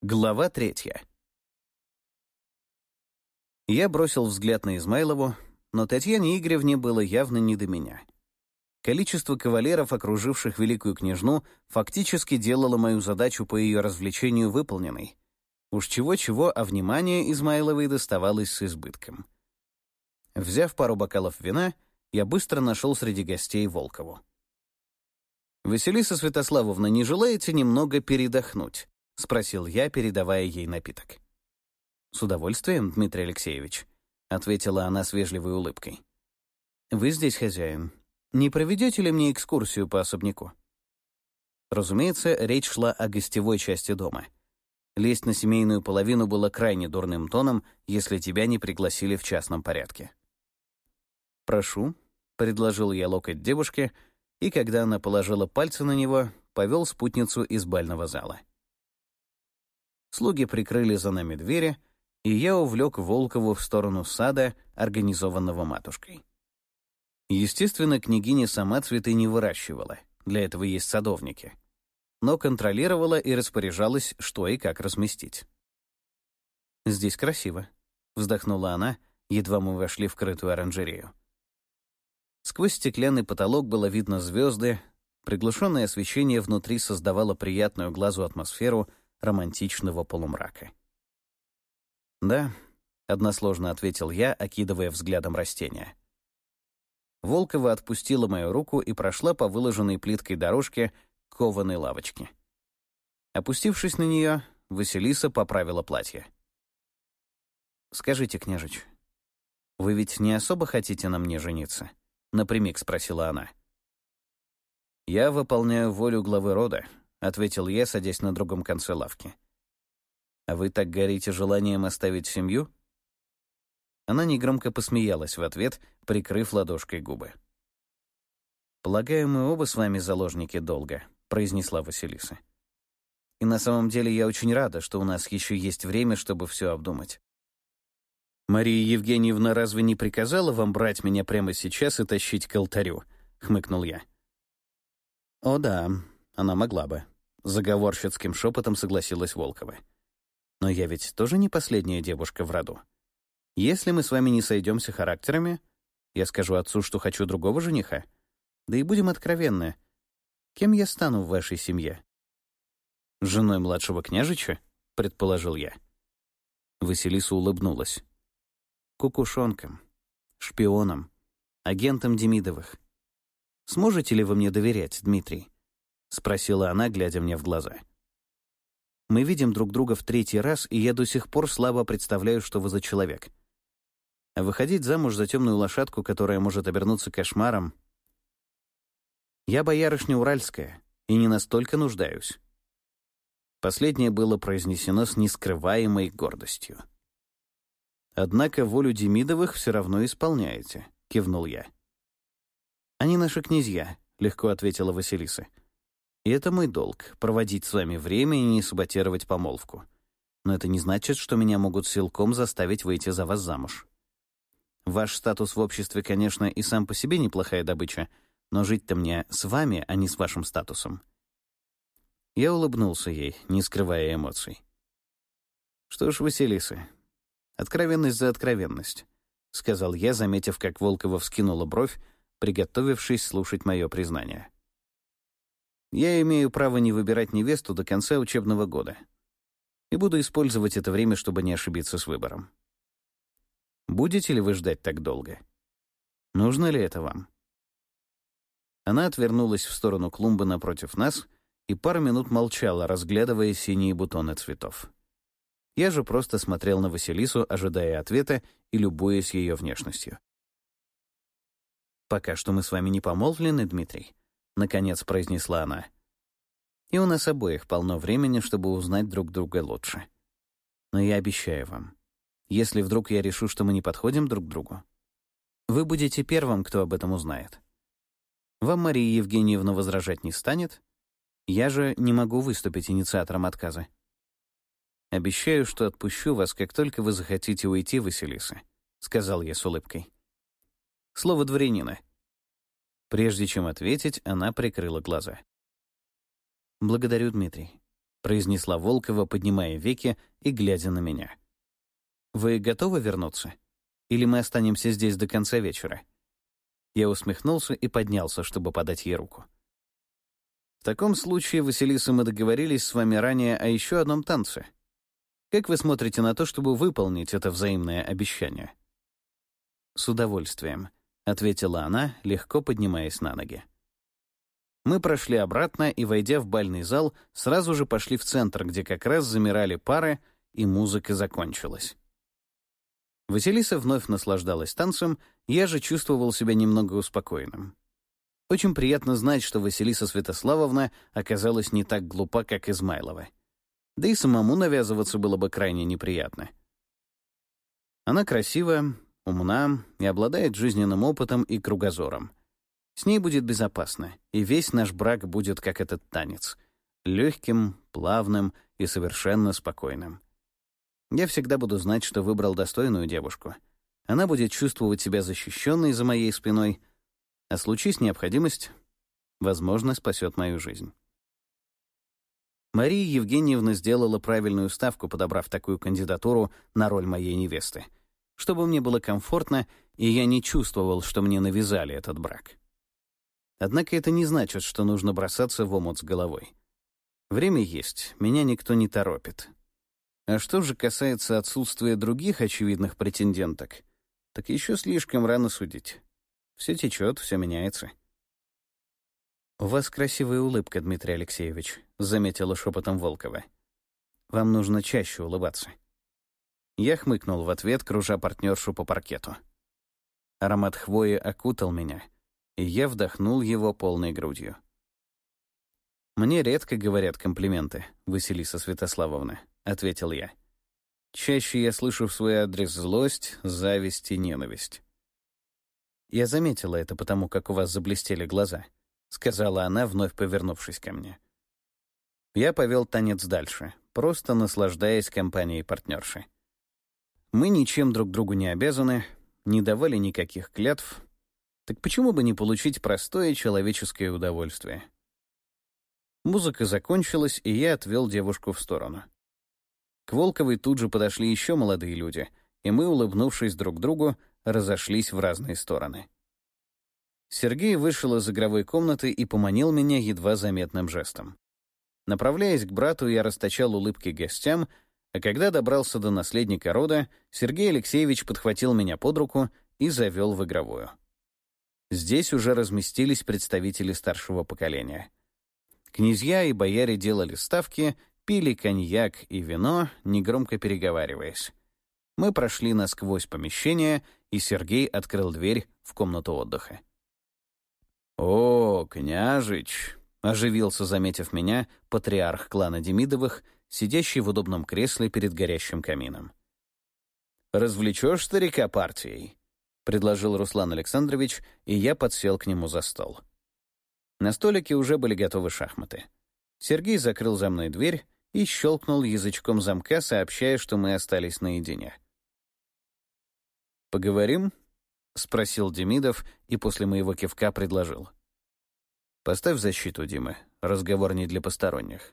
Глава третья. Я бросил взгляд на Измайлову, но Татьяне Игоревне было явно не до меня. Количество кавалеров, окруживших великую княжну, фактически делало мою задачу по ее развлечению выполненной. Уж чего-чего, а внимание Измайловой доставалось с избытком. Взяв пару бокалов вина, я быстро нашел среди гостей Волкову. «Василиса Святославовна, не желаете немного передохнуть?» — спросил я, передавая ей напиток. «С удовольствием, Дмитрий Алексеевич», — ответила она с вежливой улыбкой. «Вы здесь хозяин. Не проведете ли мне экскурсию по особняку?» Разумеется, речь шла о гостевой части дома. Лезть на семейную половину было крайне дурным тоном, если тебя не пригласили в частном порядке. «Прошу», — предложил я локоть девушке, и когда она положила пальцы на него, повел спутницу из бального зала. Слуги прикрыли за нами двери, и я увлек Волкову в сторону сада, организованного матушкой. Естественно, княгиня сама цветы не выращивала, для этого есть садовники, но контролировала и распоряжалась, что и как разместить. «Здесь красиво», — вздохнула она, едва мы вошли в крытую оранжерею. Сквозь стеклянный потолок было видно звезды, приглушенное освещение внутри создавало приятную глазу атмосферу романтичного полумрака. «Да», — односложно ответил я, окидывая взглядом растения. Волкова отпустила мою руку и прошла по выложенной плиткой дорожке к кованой лавочке. Опустившись на нее, Василиса поправила платье. «Скажите, княжич, вы ведь не особо хотите на мне жениться?» — напрямик спросила она. «Я выполняю волю главы рода», — ответил я, садясь на другом конце лавки. «А вы так горите желанием оставить семью?» Она негромко посмеялась в ответ, прикрыв ладошкой губы. «Полагаю, мы оба с вами заложники долга», — произнесла Василиса. «И на самом деле я очень рада, что у нас еще есть время, чтобы все обдумать». «Мария Евгеньевна разве не приказала вам брать меня прямо сейчас и тащить к алтарю?» — хмыкнул я. «О да, она могла бы. Заговорщицким шепотом согласилась Волкова. Но я ведь тоже не последняя девушка в роду. Если мы с вами не сойдемся характерами, я скажу отцу, что хочу другого жениха. Да и будем откровенны. Кем я стану в вашей семье? Женой младшего княжича? Предположил я. Василиса улыбнулась. Кукушонком, шпионом, агентом Демидовых. Сможете ли вы мне доверять, Дмитрий? — спросила она, глядя мне в глаза. «Мы видим друг друга в третий раз, и я до сих пор слабо представляю, что вы за человек. Выходить замуж за темную лошадку, которая может обернуться кошмаром... Я боярышня Уральская, и не настолько нуждаюсь». Последнее было произнесено с нескрываемой гордостью. «Однако волю Демидовых все равно исполняете», — кивнул я. «Они наши князья», — легко ответила Василиса. И это мой долг — проводить с вами время и не саботировать помолвку. Но это не значит, что меня могут силком заставить выйти за вас замуж. Ваш статус в обществе, конечно, и сам по себе неплохая добыча, но жить-то мне с вами, а не с вашим статусом. Я улыбнулся ей, не скрывая эмоций. «Что ж, Василиса, откровенность за откровенность», — сказал я, заметив, как Волкова вскинула бровь, приготовившись слушать мое признание. Я имею право не выбирать невесту до конца учебного года. И буду использовать это время, чтобы не ошибиться с выбором. Будете ли вы ждать так долго? Нужно ли это вам? Она отвернулась в сторону клумбы напротив нас и пару минут молчала, разглядывая синие бутоны цветов. Я же просто смотрел на Василису, ожидая ответа и любуясь ее внешностью. «Пока что мы с вами не помолвлены, Дмитрий», наконец произнесла она. И у нас обоих полно времени, чтобы узнать друг друга лучше. Но я обещаю вам, если вдруг я решу, что мы не подходим друг другу, вы будете первым, кто об этом узнает. Вам Мария Евгеньевна возражать не станет, я же не могу выступить инициатором отказа. «Обещаю, что отпущу вас, как только вы захотите уйти, Василиса», — сказал я с улыбкой. Слово дворянина. Прежде чем ответить, она прикрыла глаза. «Благодарю, Дмитрий. — произнесла Волкова, поднимая веки и глядя на меня. «Вы готовы вернуться? Или мы останемся здесь до конца вечера?» Я усмехнулся и поднялся, чтобы подать ей руку. «В таком случае, Василиса, мы договорились с вами ранее о еще одном танце. Как вы смотрите на то, чтобы выполнить это взаимное обещание?» «С удовольствием», — ответила она, легко поднимаясь на ноги. Мы прошли обратно и, войдя в бальный зал, сразу же пошли в центр, где как раз замирали пары, и музыка закончилась. Василиса вновь наслаждалась танцем, я же чувствовал себя немного успокоенным. Очень приятно знать, что Василиса Святославовна оказалась не так глупа, как Измайлова. Да и самому навязываться было бы крайне неприятно. Она красива, умна и обладает жизненным опытом и кругозором. С ней будет безопасно, и весь наш брак будет как этот танец. Легким, плавным и совершенно спокойным. Я всегда буду знать, что выбрал достойную девушку. Она будет чувствовать себя защищенной за моей спиной, а случись необходимость, возможно, спасет мою жизнь. Мария Евгеньевна сделала правильную ставку, подобрав такую кандидатуру на роль моей невесты, чтобы мне было комфортно, и я не чувствовал, что мне навязали этот брак. Однако это не значит, что нужно бросаться в омут с головой. Время есть, меня никто не торопит. А что же касается отсутствия других очевидных претенденток, так еще слишком рано судить. Все течет, все меняется. «У вас красивая улыбка, Дмитрий Алексеевич», — заметила шепотом Волкова. «Вам нужно чаще улыбаться». Я хмыкнул в ответ, кружа партнершу по паркету. Аромат хвои окутал меня — и я вдохнул его полной грудью. «Мне редко говорят комплименты, Василиса Святославовна», — ответил я. «Чаще я слышу в свой адрес злость, зависть и ненависть». «Я заметила это потому, как у вас заблестели глаза», — сказала она, вновь повернувшись ко мне. Я повел танец дальше, просто наслаждаясь компанией партнерши. Мы ничем друг другу не обязаны, не давали никаких клятв, так почему бы не получить простое человеческое удовольствие? Музыка закончилась, и я отвел девушку в сторону. К Волковой тут же подошли еще молодые люди, и мы, улыбнувшись друг другу, разошлись в разные стороны. Сергей вышел из игровой комнаты и поманил меня едва заметным жестом. Направляясь к брату, я расточал улыбки гостям, а когда добрался до наследника рода, Сергей Алексеевич подхватил меня под руку и завел в игровую. Здесь уже разместились представители старшего поколения. Князья и бояре делали ставки, пили коньяк и вино, негромко переговариваясь. Мы прошли насквозь помещение, и Сергей открыл дверь в комнату отдыха. «О, княжич!» — оживился, заметив меня, патриарх клана Демидовых, сидящий в удобном кресле перед горящим камином. «Развлечешь старика партией?» предложил Руслан Александрович, и я подсел к нему за стол. На столике уже были готовы шахматы. Сергей закрыл за мной дверь и щелкнул язычком замка, сообщая, что мы остались наедине. «Поговорим?» — спросил Демидов и после моего кивка предложил. «Поставь защиту, Дима. Разговор не для посторонних».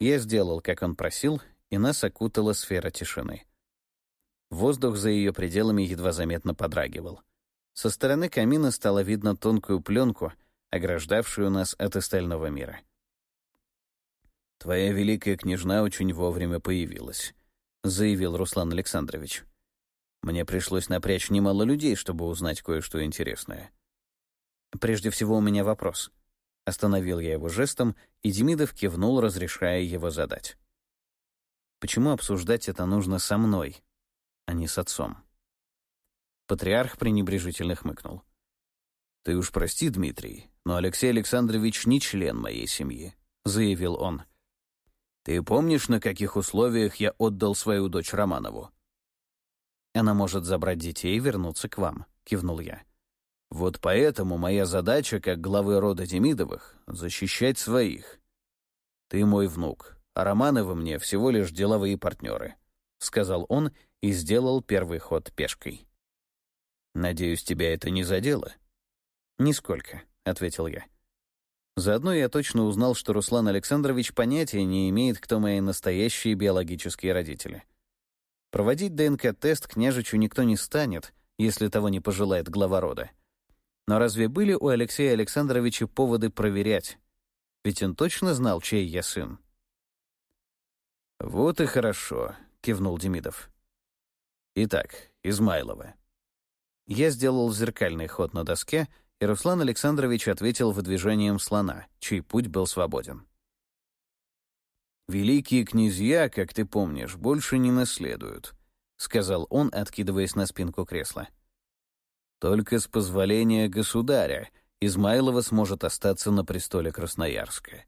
Я сделал, как он просил, и нас окутала сфера тишины. Воздух за ее пределами едва заметно подрагивал. Со стороны камина стало видно тонкую пленку, ограждавшую нас от остального мира. «Твоя великая княжна очень вовремя появилась», — заявил Руслан Александрович. «Мне пришлось напрячь немало людей, чтобы узнать кое-что интересное». «Прежде всего у меня вопрос». Остановил я его жестом, и Демидов кивнул, разрешая его задать. «Почему обсуждать это нужно со мной, а не с отцом. Патриарх пренебрежительно хмыкнул. «Ты уж прости, Дмитрий, но Алексей Александрович не член моей семьи», — заявил он. «Ты помнишь, на каких условиях я отдал свою дочь Романову?» «Она может забрать детей и вернуться к вам», — кивнул я. «Вот поэтому моя задача, как главы рода Демидовых, — защищать своих. Ты мой внук, а Романовы мне всего лишь деловые партнеры», — сказал он и сделал первый ход пешкой. «Надеюсь, тебя это не задело?» «Нисколько», — ответил я. Заодно я точно узнал, что Руслан Александрович понятия не имеет, кто мои настоящие биологические родители. Проводить ДНК-тест княжичу никто не станет, если того не пожелает глава рода. Но разве были у Алексея Александровича поводы проверять? Ведь он точно знал, чей я сын. «Вот и хорошо», — кивнул Демидов. «Итак, Измайлова». Я сделал зеркальный ход на доске, и Руслан Александрович ответил выдвижением слона, чей путь был свободен. «Великие князья, как ты помнишь, больше не наследуют», — сказал он, откидываясь на спинку кресла. «Только с позволения государя Измайлова сможет остаться на престоле Красноярска».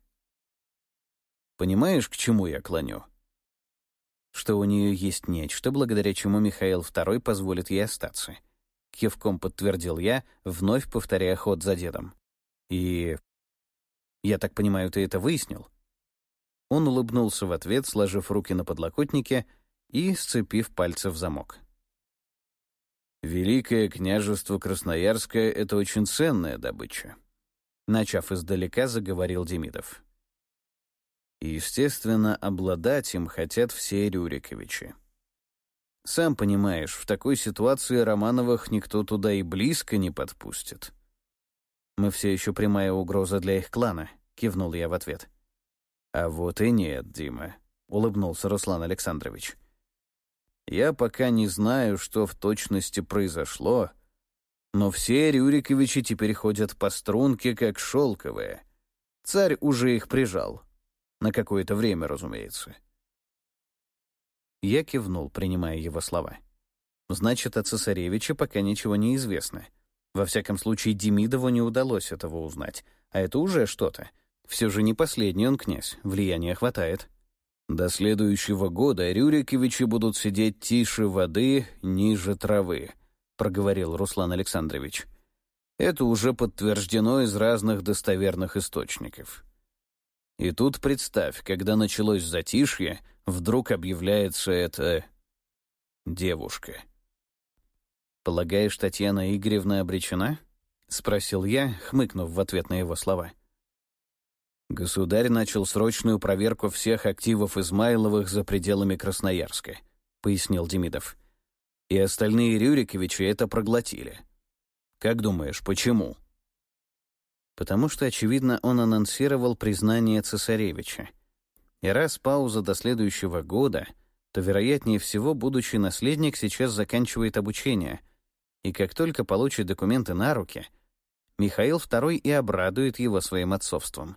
«Понимаешь, к чему я клоню?» что у нее есть нечто, благодаря чему Михаил II позволит ей остаться. Кивком подтвердил я, вновь повторяя ход за дедом. И... Я так понимаю, ты это выяснил? Он улыбнулся в ответ, сложив руки на подлокотнике и сцепив пальцы в замок. «Великое княжество Красноярское — это очень ценная добыча», — начав издалека, заговорил Демидов. И, естественно, обладать им хотят все Рюриковичи. Сам понимаешь, в такой ситуации Романовых никто туда и близко не подпустит. «Мы все еще прямая угроза для их клана», — кивнул я в ответ. «А вот и нет, Дима», — улыбнулся Руслан Александрович. «Я пока не знаю, что в точности произошло, но все Рюриковичи теперь ходят по струнке, как шелковые. Царь уже их прижал. На какое-то время, разумеется. Я кивнул, принимая его слова. Значит, о цесаревиче пока ничего не известно. Во всяком случае, Демидову не удалось этого узнать. А это уже что-то. Все же не последний он князь, влияния хватает. До следующего года Рюриковичи будут сидеть тише воды, ниже травы, проговорил Руслан Александрович. Это уже подтверждено из разных достоверных источников. И тут представь, когда началось затишье, вдруг объявляется эта... девушка. «Полагаешь, Татьяна Игоревна обречена?» — спросил я, хмыкнув в ответ на его слова. Государь начал срочную проверку всех активов Измайловых за пределами Красноярска, пояснил Демидов. И остальные Рюриковичи это проглотили. Как думаешь, почему? потому что, очевидно, он анонсировал признание цесаревича. И раз пауза до следующего года, то, вероятнее всего, будущий наследник сейчас заканчивает обучение, и как только получит документы на руки, Михаил II и обрадует его своим отцовством.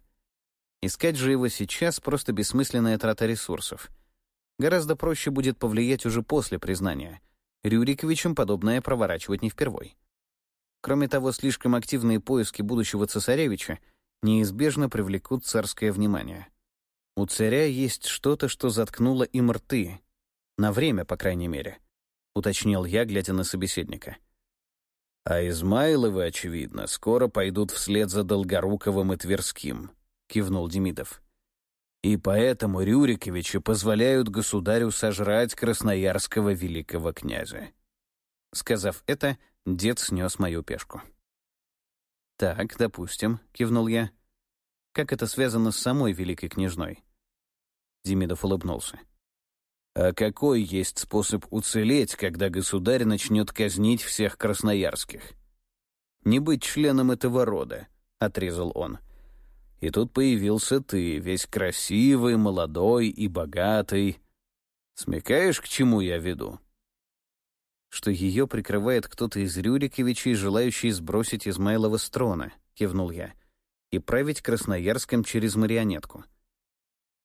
Искать же его сейчас — просто бессмысленная трата ресурсов. Гораздо проще будет повлиять уже после признания. Рюриковичам подобное проворачивать не впервой. Кроме того, слишком активные поиски будущего цесаревича неизбежно привлекут царское внимание. У царя есть что-то, что заткнуло им рты. На время, по крайней мере, — уточнил я, глядя на собеседника. А Измайловы, очевидно, скоро пойдут вслед за Долгоруковым и Тверским, — кивнул Демидов. И поэтому Рюриковичи позволяют государю сожрать красноярского великого князя. Сказав это, Дед снес мою пешку. «Так, допустим», — кивнул я. «Как это связано с самой великой княжной?» Демидов улыбнулся. «А какой есть способ уцелеть, когда государь начнет казнить всех красноярских?» «Не быть членом этого рода», — отрезал он. «И тут появился ты, весь красивый, молодой и богатый. Смекаешь, к чему я веду?» что ее прикрывает кто-то из Рюриковичей, желающий сбросить Измайлова с трона, кивнул я, и править Красноярском через марионетку.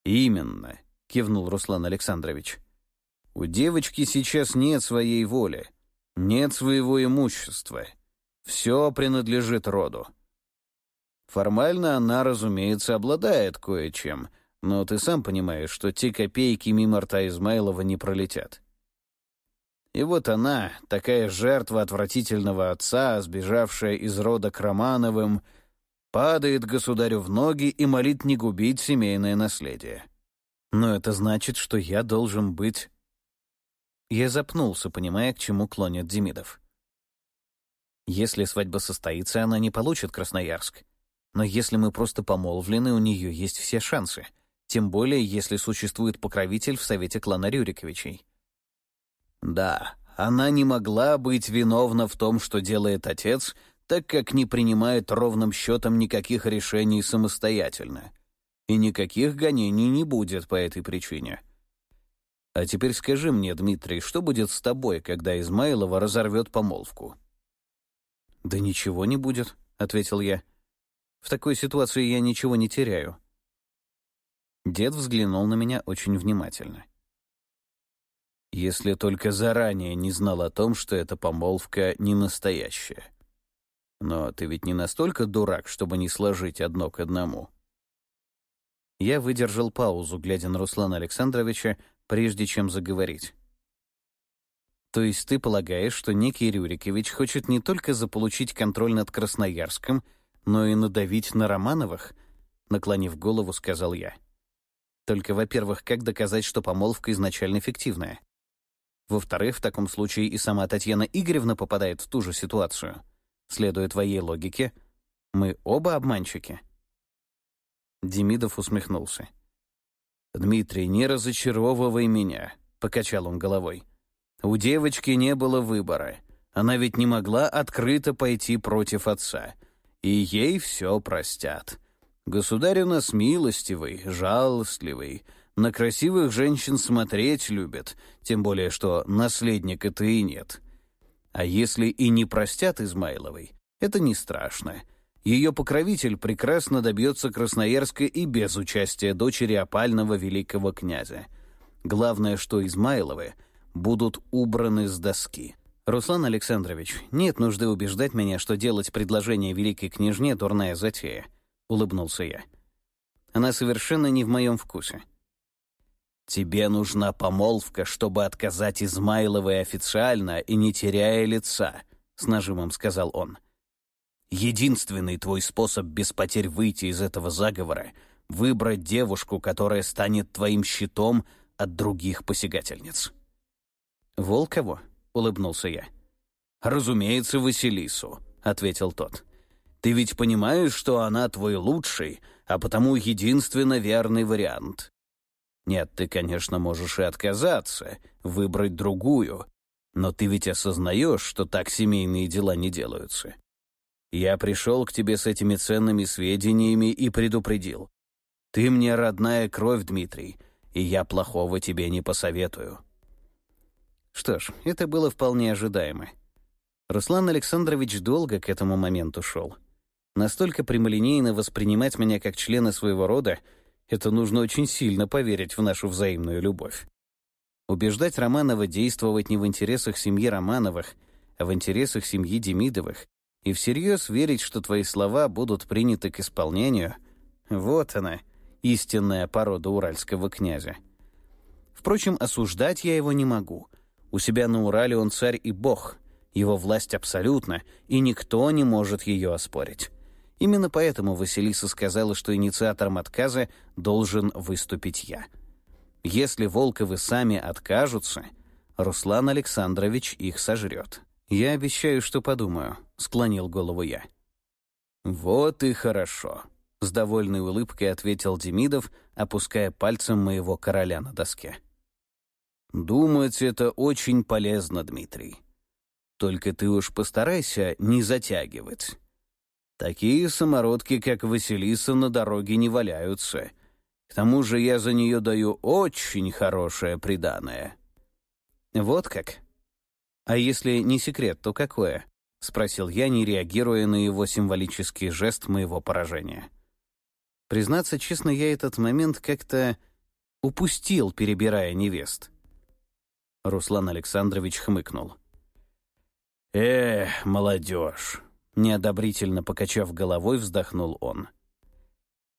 Именно, кивнул Руслан Александрович. У девочки сейчас нет своей воли, нет своего имущества. Все принадлежит роду. Формально она, разумеется, обладает кое-чем, но ты сам понимаешь, что те копейки мимо рта Измайлова не пролетят. И вот она, такая жертва отвратительного отца, сбежавшая из рода к Романовым, падает государю в ноги и молит не губить семейное наследие. Но это значит, что я должен быть... Я запнулся, понимая, к чему клонит Демидов. Если свадьба состоится, она не получит Красноярск. Но если мы просто помолвлены, у нее есть все шансы. Тем более, если существует покровитель в совете клана Рюриковичей. Да, она не могла быть виновна в том, что делает отец, так как не принимает ровным счетом никаких решений самостоятельно. И никаких гонений не будет по этой причине. А теперь скажи мне, Дмитрий, что будет с тобой, когда Измайлова разорвет помолвку? «Да ничего не будет», — ответил я. «В такой ситуации я ничего не теряю». Дед взглянул на меня очень внимательно. «Если только заранее не знал о том, что эта помолвка не настоящая. Но ты ведь не настолько дурак, чтобы не сложить одно к одному». Я выдержал паузу, глядя на Руслана Александровича, прежде чем заговорить. То есть ты полагаешь, что некий Рюрикович хочет не только заполучить контроль над Красноярском, но и надавить на Романовых? Наклонив голову, сказал я. Только, во-первых, как доказать, что помолвка изначально фиктивная? Во-вторых, в таком случае и сама Татьяна Игоревна попадает в ту же ситуацию. Следуя твоей логике, мы оба обманщики. Демидов усмехнулся. «Дмитрий, не разочаровывай меня», — покачал он головой. У девочки не было выбора. Она ведь не могла открыто пойти против отца. И ей все простят. Государь у нас милостивый, жалостливый. На красивых женщин смотреть любит, тем более что наследника-то и нет. А если и не простят Измайловой, это не страшно. Ее покровитель прекрасно добьется Красноярска и без участия дочери опального великого князя. Главное, что Измайловы — будут убраны с доски. Руслан Александрович, нет нужды убеждать меня, что делать предложение великой княжне — дурная затея. Улыбнулся я. Она совершенно не в моем вкусе. «Тебе нужна помолвка, чтобы отказать Измайловой официально и не теряя лица», — с нажимом сказал он. «Единственный твой способ без потерь выйти из этого заговора — выбрать девушку, которая станет твоим щитом от других посягательниц». «Волкову?» — улыбнулся я. «Разумеется, Василису», — ответил тот. «Ты ведь понимаешь, что она твой лучший, а потому единственно верный вариант. Нет, ты, конечно, можешь и отказаться, выбрать другую, но ты ведь осознаешь, что так семейные дела не делаются. Я пришел к тебе с этими ценными сведениями и предупредил. Ты мне родная кровь, Дмитрий, и я плохого тебе не посоветую. Что ж, это было вполне ожидаемо. Руслан Александрович долго к этому моменту шел. Настолько прямолинейно воспринимать меня как члена своего рода — это нужно очень сильно поверить в нашу взаимную любовь. Убеждать Романова действовать не в интересах семьи Романовых, а в интересах семьи Демидовых, и всерьез верить, что твои слова будут приняты к исполнению — вот она, истинная порода уральского князя. Впрочем, осуждать я его не могу — у себя на Урале он царь и бог, его власть абсолютна, и никто не может ее оспорить. Именно поэтому Василиса сказала, что инициатором отказа должен выступить я. Если Волковы сами откажутся, Руслан Александрович их сожрет. «Я обещаю, что подумаю», — склонил голову я. «Вот и хорошо», — с довольной улыбкой ответил Демидов, опуская пальцем моего короля на доске. Думать это очень полезно, Дмитрий. Только ты уж постарайся не затягивать. Такие самородки, как Василиса, на дороге не валяются. К тому же я за нее даю очень хорошее приданое. Вот как? А если не секрет, то какое? — спросил я, не реагируя на его символический жест моего поражения. Признаться честно, я этот момент как-то упустил, перебирая невест. Руслан Александрович хмыкнул. «Эх, молодежь!» — неодобрительно покачав головой, вздохнул он.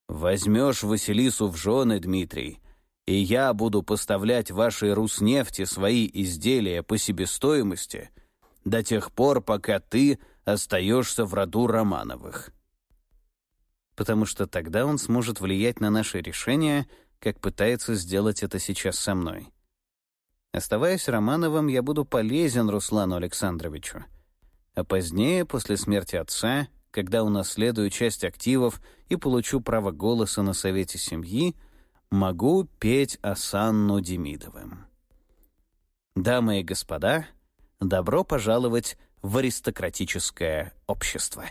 «Возьмешь Василису в жены, Дмитрий, и я буду поставлять вашей Руснефти свои изделия по себестоимости до тех пор, пока ты остаешься в роду Романовых. Потому что тогда он сможет влиять на наши решения, как пытается сделать это сейчас со мной. Оставаясь Романовым, я буду полезен Руслану Александровичу. А позднее, после смерти отца, когда унаследую часть активов и получу право голоса на совете семьи, могу петь Асанну Демидовым. Дамы и господа, добро пожаловать в аристократическое общество.